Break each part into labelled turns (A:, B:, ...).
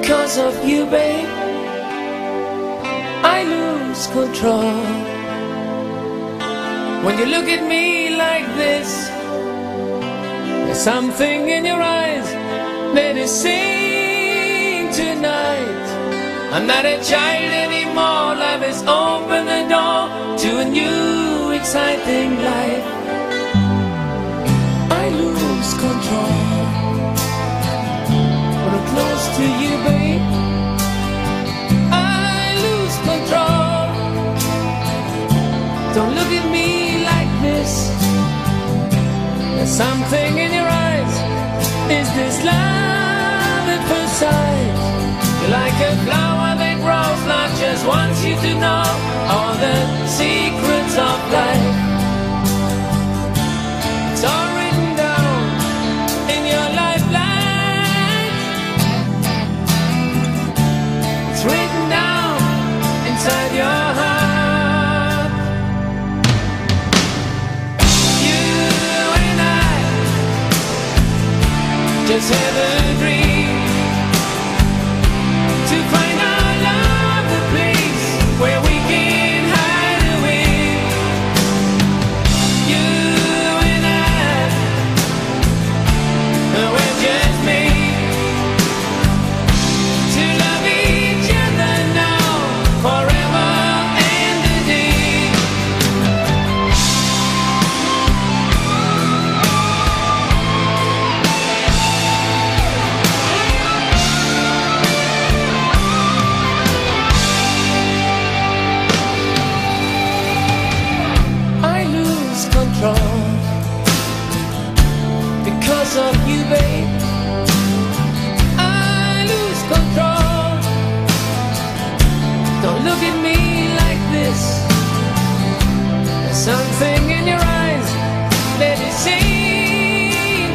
A: Because of you, babe, I lose control. When you look at me like this, there's something in your eyes that is saying tonight. I'm not a child anymore. Life has opened the door to a new, exciting life. I lose control a flower that grows, not just wants you to know all the secrets of life. It's all written down in your lifeline. It's written down inside your heart. You and I just have of you, babe. I lose control. Don't look at me like this. There's something in your eyes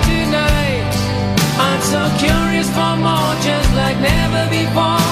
A: tonight. I'm so curious for more, just like never before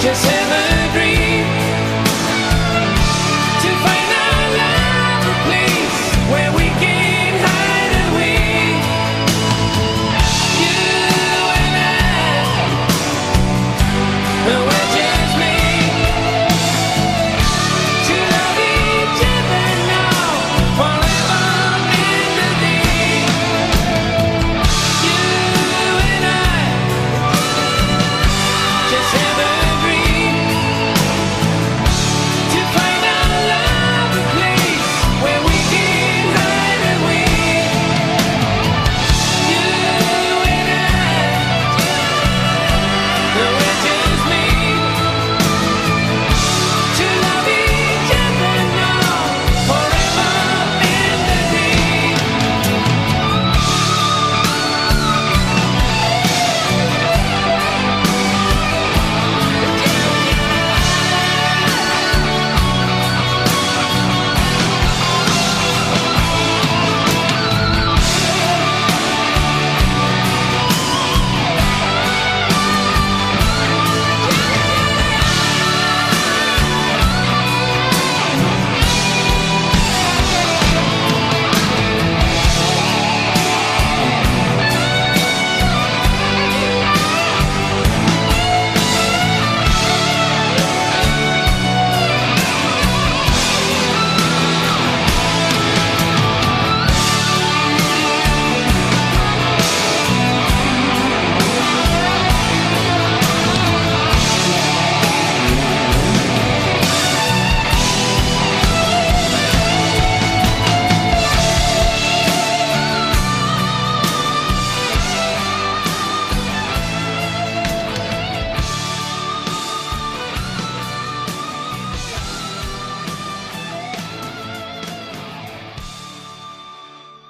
A: Just